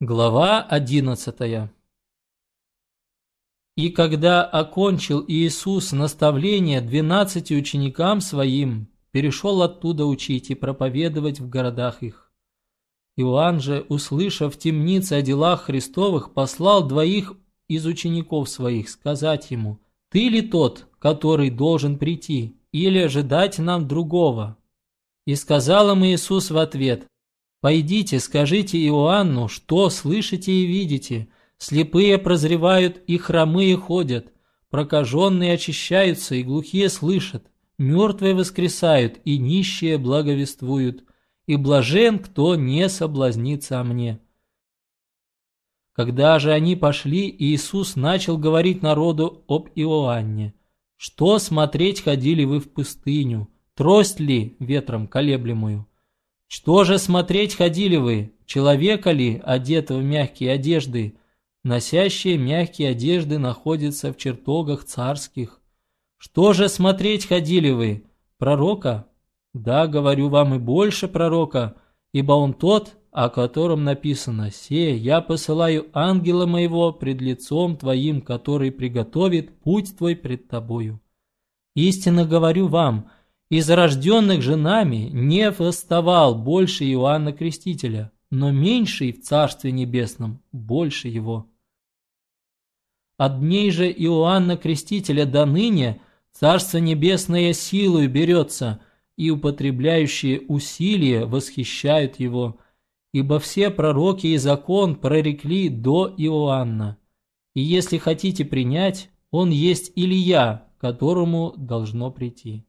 Глава одиннадцатая И когда окончил Иисус наставление двенадцати ученикам своим, перешел оттуда учить и проповедовать в городах их. Иоанн же, услышав в темнице о делах Христовых, послал двоих из учеников своих сказать ему, «Ты ли тот, который должен прийти, или ожидать нам другого?» И сказал им Иисус в ответ, «Пойдите, скажите Иоанну, что слышите и видите. Слепые прозревают и хромые ходят, прокаженные очищаются и глухие слышат, мертвые воскресают и нищие благовествуют, и блажен, кто не соблазнится о мне». Когда же они пошли, Иисус начал говорить народу об Иоанне. «Что смотреть ходили вы в пустыню? Трость ли ветром колеблемую? Что же смотреть ходили вы? Человека ли, одетого в мягкие одежды? Носящие мягкие одежды находятся в чертогах царских. Что же смотреть ходили вы? Пророка? Да, говорю вам и больше пророка, ибо он тот, о котором написано «Се, я посылаю ангела моего пред лицом твоим, который приготовит путь твой пред тобою». Истинно говорю вам, из рожденных женами не восставал больше Иоанна Крестителя, но меньший в Царстве Небесном больше его. От дней же Иоанна Крестителя до ныне Царство Небесное силою берется, и употребляющие усилия восхищают его – ибо все пророки и закон прорекли до Иоанна. И если хотите принять, он есть Илья, которому должно прийти.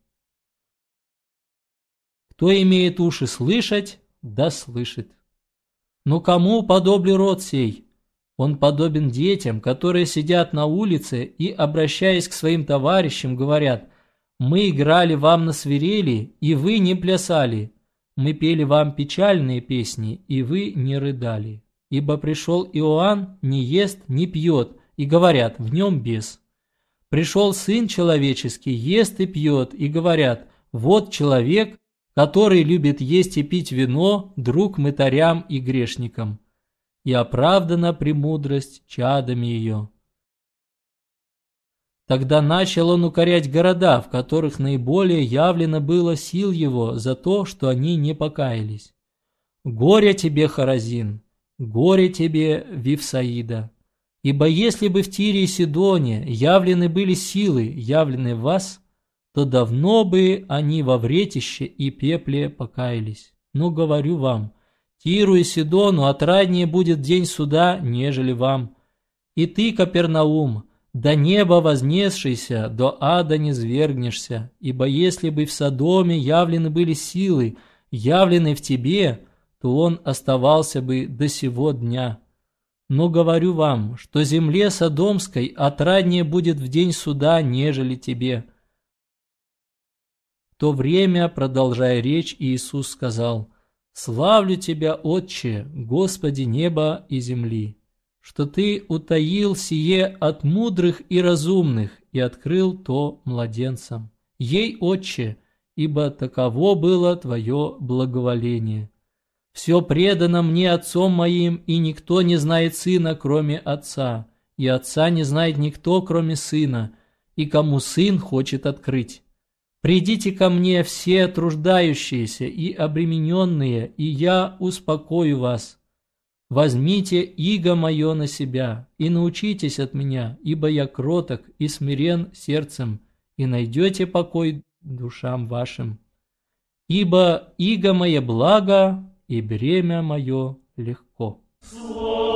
Кто имеет уши слышать, да слышит. Но кому подоблен род сей? Он подобен детям, которые сидят на улице и, обращаясь к своим товарищам, говорят, «Мы играли вам на свирели, и вы не плясали, мы пели вам печальные песни, и вы не рыдали. Ибо пришел Иоанн, не ест, не пьет, и говорят, в нем бес. Пришел Сын Человеческий, ест и пьет, и говорят, вот человек, который любит есть и пить вино, друг мытарям и грешникам. И оправдана премудрость чадами ее. Тогда начал он укорять города, в которых наиболее явлено было сил его за то, что они не покаялись. «Горе тебе, Харазин! Горе тебе, Вифсаида! Ибо если бы в Тире и Сидоне явлены были силы, явленные в вас, то давно бы они во вретище и пепле покаялись. Но говорю вам, Тиру и Сидону отраднее будет день суда, нежели вам. И ты, Капернаум, до неба вознесшийся, до ада не свергнешься, ибо если бы в Содоме явлены были силы, явлены в тебе, то он оставался бы до сего дня. Но говорю вам, что земле Содомской отраднее будет в день суда, нежели тебе». То время, продолжая речь, Иисус сказал, «Славлю Тебя, Отче, Господи неба и земли, что ты утаил сие от мудрых и разумных и открыл то младенцам. Ей, Отче, ибо таково было твое благоволение. Все предано мне отцом моим, и никто не знает сына, кроме отца, и отца не знает никто, кроме сына, и кому сын хочет открыть. Придите ко мне все труждающиеся и обремененные, и я успокою вас. Возьмите иго мое на себя и научитесь от меня, ибо я кроток и смирен сердцем, и найдете покой душам вашим. Ибо иго мое благо, и бремя мое легко. Слово